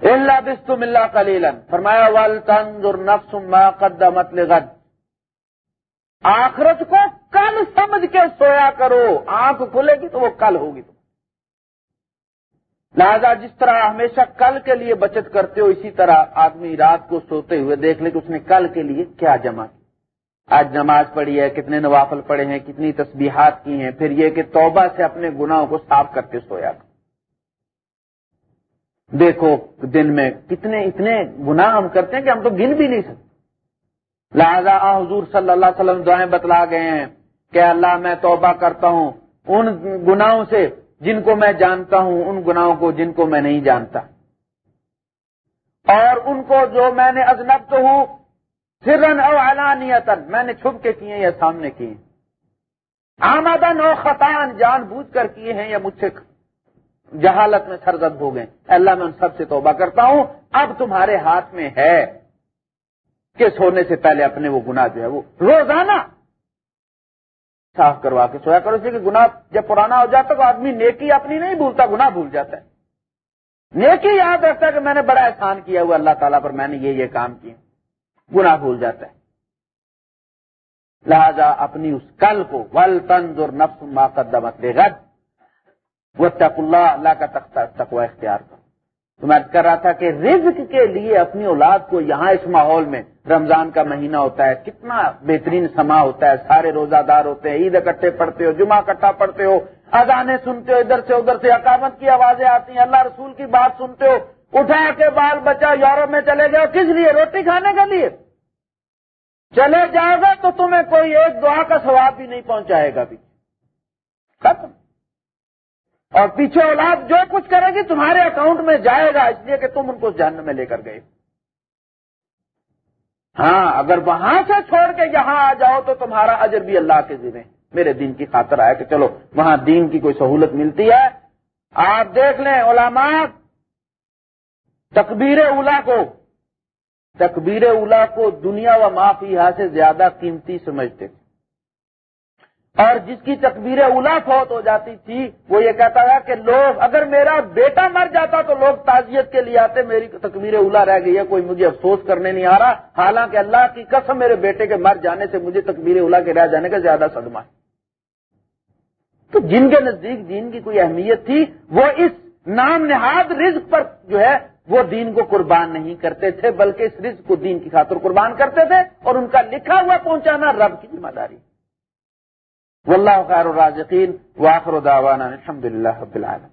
اللہ بس تم اللہ کلیلن فرمایا وال تنظر نفس ما قدمت لغد۔ آخرت کو کل سمجھ کے سویا کرو۔ آنکھ کھلے گی تو وہ کل ہوگی تم لہذا جس طرح ہمیشہ کل کے لیے بچت کرتے ہو، اسی طرح آدمی رات کو سوتے ہوئے دیکھ لے کہ اس نے کل کے لیے کیا جمع کیا آج نماز پڑھی ہے، کتنے نوافل پڑے ہیں، کتنی تسبیحات کی ہیں، پھر یہ کہ توبہ سے اپنے گناہوں کو صاف کر کے سویا۔ کر دیکھو دن میں کتنے اتنے گناہ ہم کرتے ہیں کہ ہم تو گن بھی نہیں سکتے۔ لہذا حضور صلی اللہ علیہ وسلم دعائیں بتلا گئے ہیں کہ اللہ میں توبہ کرتا ہوں۔ ان گناہوں سے جن کو میں جانتا ہوں، ان گناہوں کو جن کو میں نہیں جانتا۔ اور ان کو جو میں نے ازنب تو ہوں، سرن او علانیتن میں نے چھپ کے کیے یا سامنے کیے۔ آمدن او خطان، جان بوجھ کر کیے ہیں یا مجھ سے جہالت میں سرزد ہو گئے۔ اللہ، میں ان سب سے توبہ کرتا ہوں۔ اب تمہارے ہاتھ میں ہے کہ سونے سے پہلے اپنے وہ گناہ جو ہے، وہ روزانہ صاف کروا کے سویا کرو کہ گناہ جب پرانا ہو جاتا تو آدمی نیکی اپنی نہیں بھولتا، گناہ بھول جاتا ہے۔ نیکی یاد رکھتا ہے کہ میں نے بڑا احسان کیا ہوا، اللہ تعالیٰ پر میں نے یہ یہ کام کیا گناہ بھول جاتا ہے۔ لہذا اپنی اس کل کو ول تنظ اور نفس ماقدمت دے گد وہ تق اللہ اللہ کا تختہ تقوا اختیار کرو۔ تو میں کر رہا تھا کہ رزق کے لیے اپنی اولاد کو یہاں اس ماحول میں رمضان کا مہینہ ہوتا ہے، کتنا بہترین سما ہوتا ہے۔ سارے روزہ دار ہوتے ہیں، عید اکٹھے پڑھتے ہو، جمعہ اکٹھا پڑھتے ہو اذانے سنتے ہو، ادھر سے ادھر سے اقامت کی آوازیں آتی ہیں، اللہ رسول کی بات سنتے ہو، اٹھا کے بال بچہ یورپ میں چلے گئے کس لیے؟ روٹی کھانے کے لیے۔ چلے جاؤ گا تو تمہیں کوئی ایک دعا کا ثواب بھی نہیں پہنچائے گا بھی ختم۔ اور پیچھے اولاد جو کچھ کرے گی تمہارے اکاؤنٹ میں جائے گا، اس لیے کہ تم ان کو جہنم میں لے کر گئے۔ ہاں اگر وہاں سے چھوڑ کے یہاں آ جاؤ تو تمہارا اجر بھی اللہ کے ذمہ میرے دین کی خاطر آیا کہ چلو، وہاں دین کی کوئی سہولت ملتی ہے۔ آپ دیکھ لیں علماء، تکبیر اولا کو، تکبیر اولا کو دنیا و معافی یہاں سے زیادہ قیمتی سمجھتے۔ تھے اور جس کی تکبیر اولا فوت ہو جاتی تھی، وہ یہ کہتا تھا کہ لوگ، اگر میرا بیٹا مر جاتا تو لوگ تعزیت کے لیے آتے، میری تکبیر اولا رہ گئی ہے، کوئی مجھے افسوس کرنے نہیں آ رہا۔ حالانکہ اللہ کی قسم میرے بیٹے کے مر جانے سے مجھے تکبیر اولا کے رہ جانے کا زیادہ صدمہ ہے۔ تو جن کے نزدیک دین کی کوئی اہمیت تھی، وہ اس نام نہاد رزق پر جو ہے، وہ دین کو قربان نہیں کرتے تھے، بلکہ اس رزق کو دین کی خاطر قربان کرتے تھے اور ان کا لکھا ہوا پہنچانا رب کی ذمہ داری۔ واللہ خیر الرازقین واخر دعوانا الحمدللہ رب العالمین.